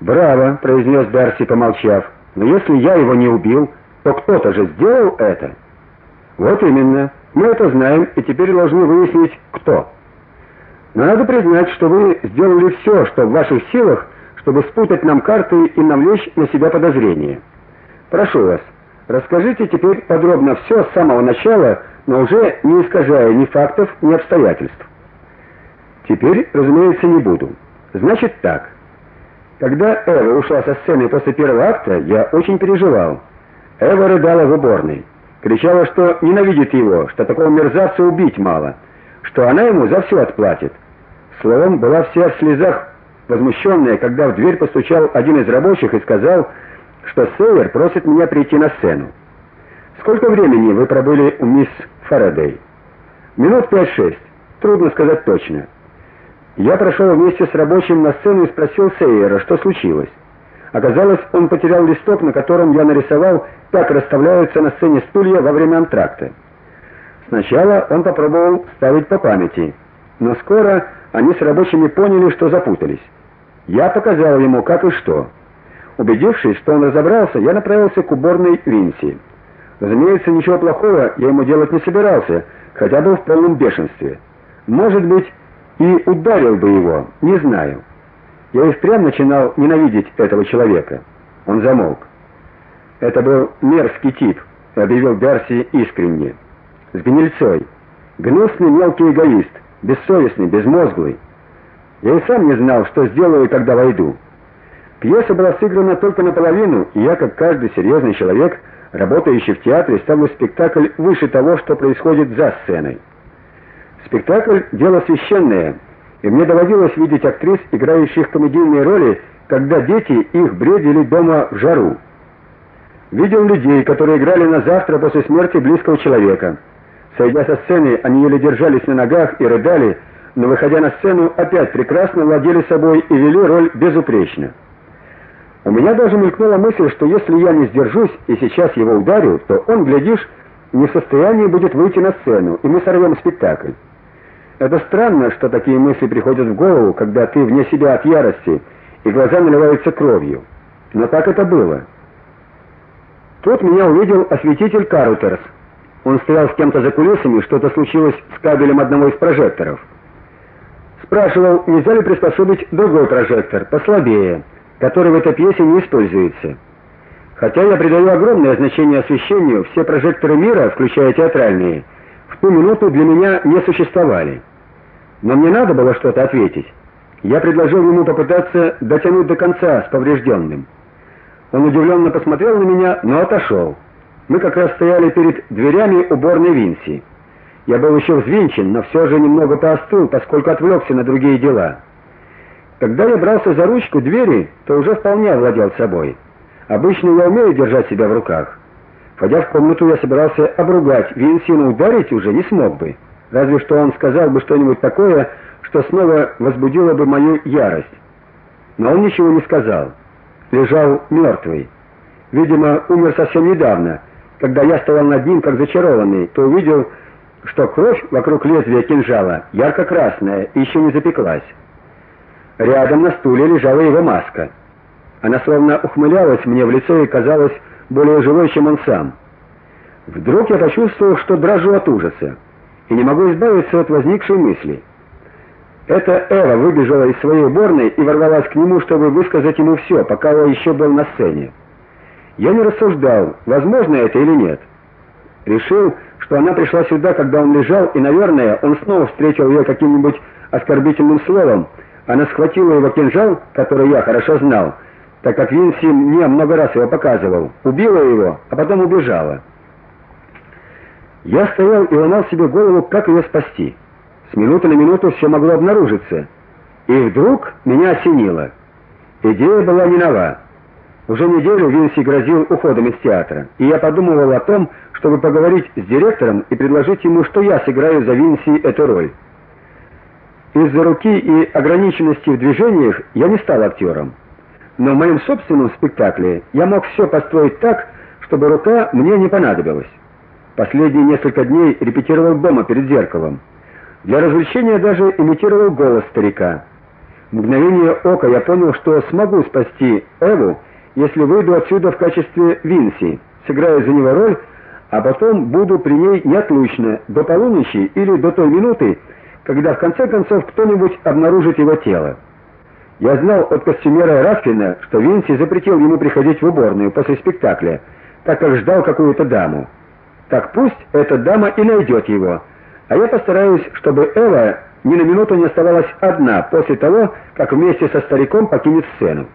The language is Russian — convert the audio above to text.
"Браво", произнес Дарси, помолчав. "Но если я его не убил, то кто-то же сделал это". "Вот именно. Мы это знаем и теперь должны выяснить, кто". Но надо признать, что вы сделали все, что в ваших силах, чтобы спутать нам карты и навлечь на себя подозрения. Прошу вас, расскажите теперь подробно все с самого начала, но уже не искажая ни фактов, ни обстоятельств. Теперь, разумеется, не буду. Значит так. Когда Эва ушла со сцены после первого акта, я очень переживал. Эва рыдала в уборной, кричала, что ненавидит его, что такого мерзавца убить мало, что она ему за все отплатит. Словом, была вся в слезах, возмущенная, когда в дверь постучал один из рабочих и сказал, что Сейер просит меня прийти на сцену. Сколько времени вы пробыли у мисс Фарадей? Минут пять-шесть. Трудно сказать точно. Я прошел вместе с рабочим на сцену и спросил Сейера, что случилось. Оказалось, он потерял листок, на котором я нарисовал, как расставляются на сцене стулья во время антракта. Сначала он попробовал ставить по памяти, но скоро они с рабочими поняли, что запутались. Я показал ему, как и что. Убедившись, что он разобрался, я направился к уборной Винси. Разумеется, ничего плохого я ему делать не собирался, хотя был в полном бешенстве. Может быть, и ударил бы его, не знаю. Я и впрямь начинал ненавидеть этого человека. Он замолк. Это был мерзкий тип, объявил Дарси искренне. С гнильцой. Гнусный мелкий эгоист, бессовестный, безмозглый. Я и сам не знал, что сделаю, когда войду. Пьеса была сыграна только наполовину, и я, как каждый серьезный человек, работающий в театре, ставлю спектакль выше того, что происходит за сценой. Спектакль дело священное, и мне доводилось видеть актрис, играющих комедийные роли, когда дети их бредили дома в жару. Видел людей, которые играли на завтра после смерти близкого человека. Сойдя со сцены, они еле держались на ногах и рыдали, но выходя на сцену, опять прекрасно владели собой и вели роль безупречно. У меня даже мелькнула мысль, что если я не сдержусь и сейчас его ударю, то он, глядишь, не в состоянии будет выйти на сцену, и мы сорвем спектакль. Это странно, что такие мысли приходят в голову, когда ты вне себя от ярости, и глаза наливаются кровью. Но так это было. Тут меня увидел осветитель Карутерс. Он стоял с кем-то за кулисами, что-то случилось с кабелем одного из прожекторов. Спрашивал, нельзя ли приспособить другой прожектор, послабее, который в этой пьесе не используется. Хотя я придаю огромное значение освещению, все прожекторы мира, включая театральные, в ту минуту для меня не существовали. Но мне надо было что-то ответить. Я предложил ему попытаться дотянуть до конца с поврежденным. Он удивленно посмотрел на меня, но отошел. Мы как раз стояли перед дверями уборной Винси. Я был еще взвинчен, но все же немного поостыл, поскольку отвлекся на другие дела. Когда я брался за ручку двери, то уже вполне овладел собой. Обычно я умею держать себя в руках. Входя в комнату, я собирался обругать Винси, но ударить уже не смог бы. Разве что он сказал бы что-нибудь такое, что снова возбудило бы мою ярость. Но он ничего не сказал. Лежал мертвый. Видимо, умер совсем недавно. Когда я стоял над ним как зачарованный, то увидел, что кровь вокруг лезвия кинжала ярко-красная и еще не запеклась. Рядом на стуле лежала его маска. Она словно ухмылялась мне в лицо и казалась более живой, чем он сам. Вдруг я почувствовал, что дрожу от ужаса и не могу избавиться от возникшей мысли. Это Эва выбежала из своей уборной и ворвалась к нему, чтобы высказать ему все, пока он еще был на сцене. Я не рассуждал, возможно это или нет. Решил, что она пришла сюда, когда он лежал, и, наверное, он снова встретил ее каким-нибудь оскорбительным словом. Она схватила его кинжал, который я хорошо знал, так как Винси мне много раз его показывал, убила его, а потом убежала. Я стоял и ломал себе голову, как ее спасти. С минуты на минуту все могло обнаружиться. И вдруг меня осенило. Идея была не нова. Уже неделю Винси грозил уходом из театра, и я подумывал о том, чтобы поговорить с директором и предложить ему, что я сыграю за Винси эту роль. Из-за руки и ограниченности в движениях я не стал актером. Но в моем собственном спектакле я мог все построить так, чтобы рука мне не понадобилась. Последние несколько дней репетировал дома перед зеркалом. Для развлечения даже имитировал голос старика. В мгновение ока я понял, что смогу спасти Эву, если выйду отсюда в качестве Винси, сыграю за него роль, а потом буду при ней неотлучно до полуночи или до той минуты, когда в конце концов кто-нибудь обнаружит его тело. Я знал от костюмера Раффина, что Винси запретил ему приходить в уборную после спектакля, так как ждал какую-то даму. Так пусть эта дама и найдет его. А я постараюсь, чтобы Эва ни на минуту не оставалась одна после того, как вместе со стариком покинет сцену.